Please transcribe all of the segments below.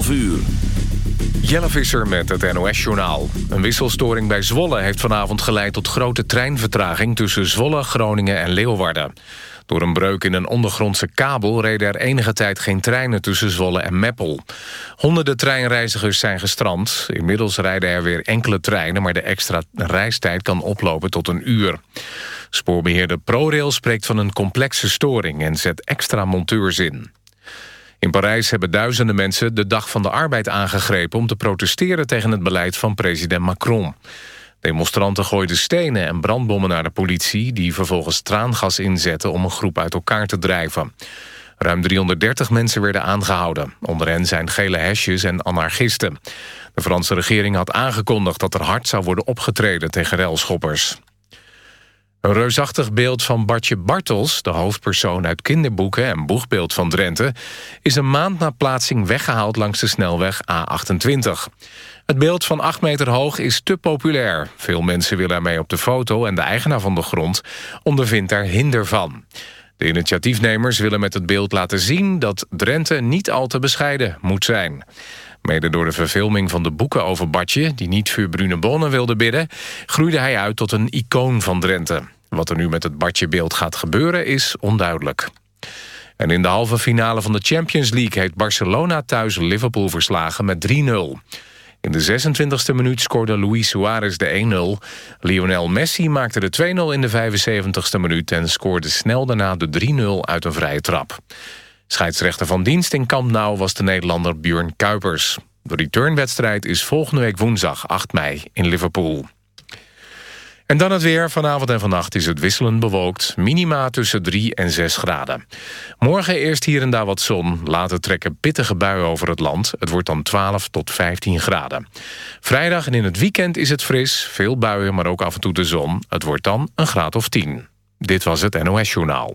11 uur. Jelle Visser met het NOS-journaal. Een wisselstoring bij Zwolle heeft vanavond geleid tot grote treinvertraging... tussen Zwolle, Groningen en Leeuwarden. Door een breuk in een ondergrondse kabel reden er enige tijd geen treinen tussen Zwolle en Meppel. Honderden treinreizigers zijn gestrand. Inmiddels rijden er weer enkele treinen, maar de extra reistijd kan oplopen tot een uur. Spoorbeheerder ProRail spreekt van een complexe storing en zet extra monteurs in. In Parijs hebben duizenden mensen de dag van de arbeid aangegrepen... om te protesteren tegen het beleid van president Macron. Demonstranten gooiden stenen en brandbommen naar de politie... die vervolgens traangas inzetten om een groep uit elkaar te drijven. Ruim 330 mensen werden aangehouden. Onder hen zijn gele hesjes en anarchisten. De Franse regering had aangekondigd dat er hard zou worden opgetreden tegen relschoppers. Een reusachtig beeld van Bartje Bartels, de hoofdpersoon uit kinderboeken en boegbeeld van Drenthe, is een maand na plaatsing weggehaald langs de snelweg A28. Het beeld van 8 meter hoog is te populair. Veel mensen willen ermee op de foto en de eigenaar van de grond ondervindt daar hinder van. De initiatiefnemers willen met het beeld laten zien dat Drenthe niet al te bescheiden moet zijn. Mede door de verfilming van de boeken over Bartje... die niet voor Brune wilde bidden... groeide hij uit tot een icoon van Drenthe. Wat er nu met het Bartje-beeld gaat gebeuren is onduidelijk. En in de halve finale van de Champions League... heeft Barcelona thuis Liverpool verslagen met 3-0. In de 26e minuut scoorde Luis Suarez de 1-0. Lionel Messi maakte de 2-0 in de 75e minuut... en scoorde snel daarna de 3-0 uit een vrije trap. Scheidsrechter van dienst in Kamp Nou was de Nederlander Björn Kuipers. De returnwedstrijd is volgende week woensdag 8 mei in Liverpool. En dan het weer. Vanavond en vannacht is het wisselend bewolkt. Minima tussen 3 en 6 graden. Morgen eerst hier en daar wat zon. Later trekken pittige buien over het land. Het wordt dan 12 tot 15 graden. Vrijdag en in het weekend is het fris. Veel buien, maar ook af en toe de zon. Het wordt dan een graad of 10. Dit was het NOS Journaal.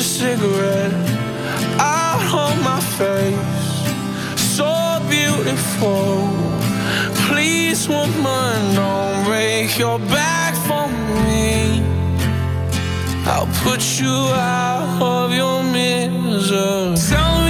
Your cigarette out on my face. So beautiful. Please, woman, don't break your back for me. I'll put you out of your misery. Tell me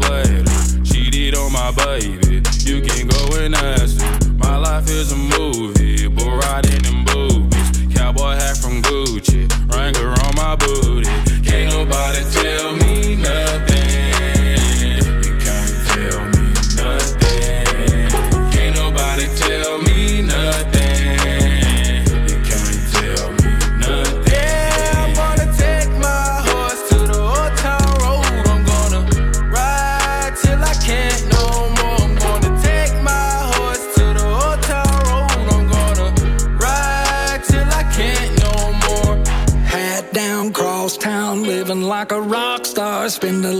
blood. She did on my baby. You can go and ask. Her. My life is a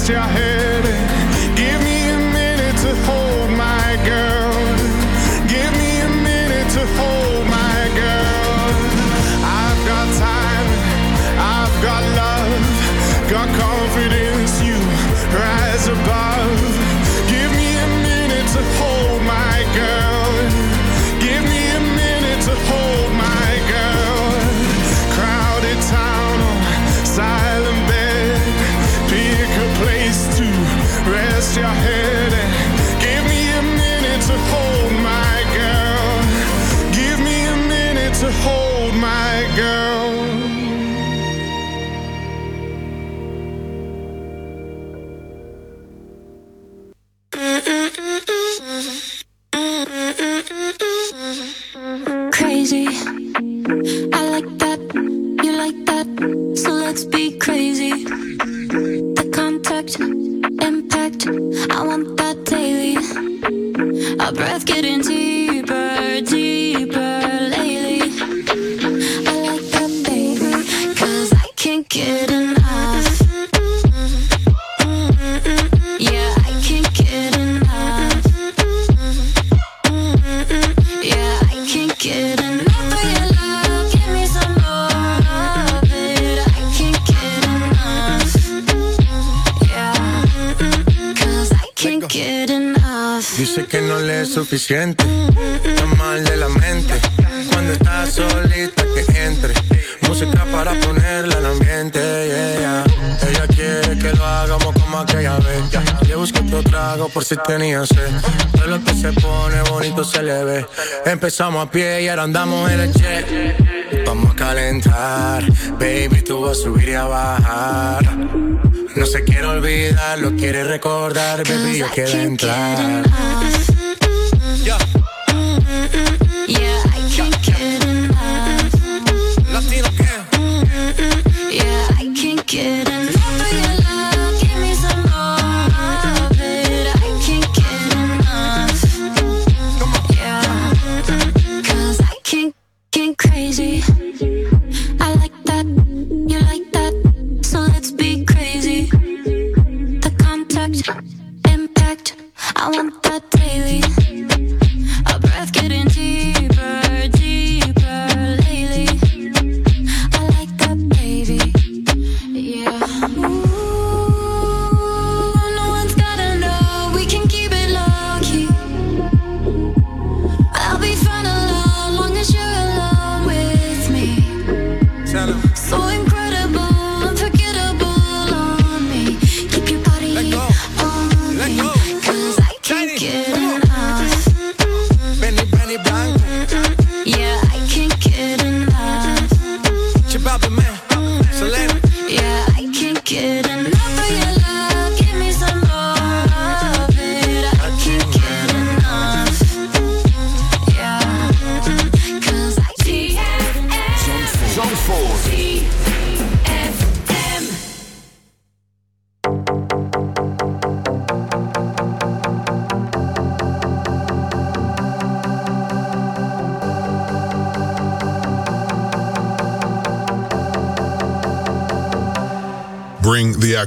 rest your suficiente, está mal de la mente. Cuando está solita que entre, música para ponerla en ambiente. yeah. Ella quiere que lo hagamos como aquella vez. Le busco otro trago por si tenía sed. Todo lo que se pone bonito se le ve. Empezamos a pie y ahora andamos en el jet. Vamos a calentar, baby, tú vas a subir y a bajar. No se quiere olvidar, lo quiere recordar, baby, yo quiero entrar.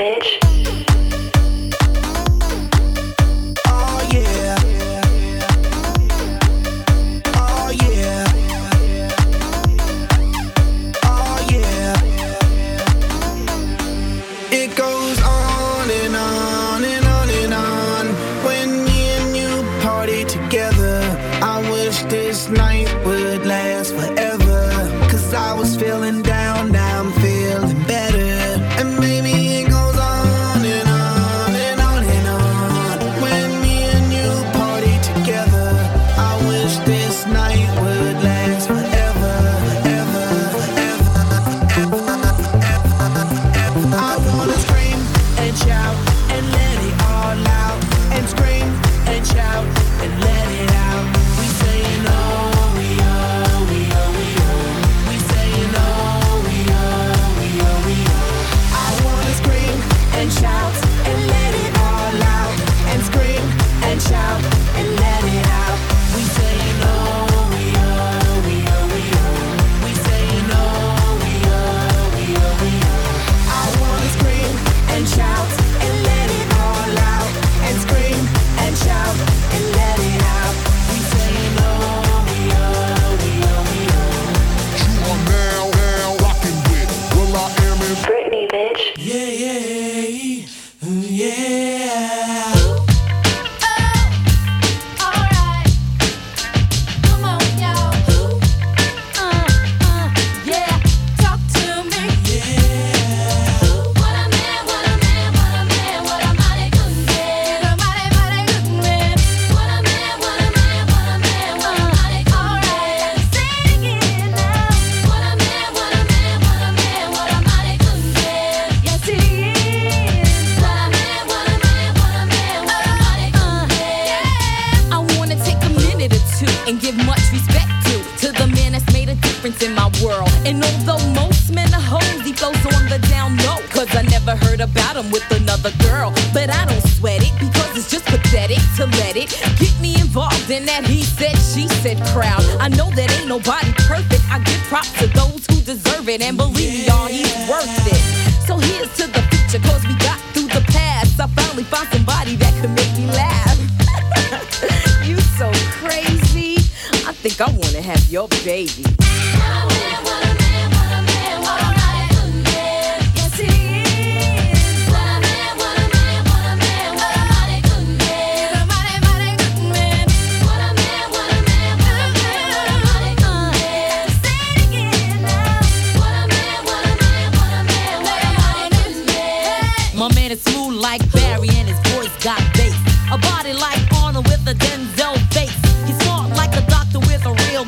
Bitch.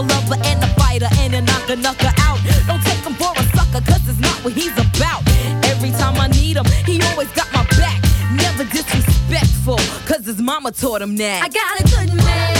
A lover and a fighter and a knocker, knocker out. Don't take him for a sucker, cause it's not what he's about. Every time I need him, he always got my back. Never disrespectful, cause his mama taught him that. I got a good man.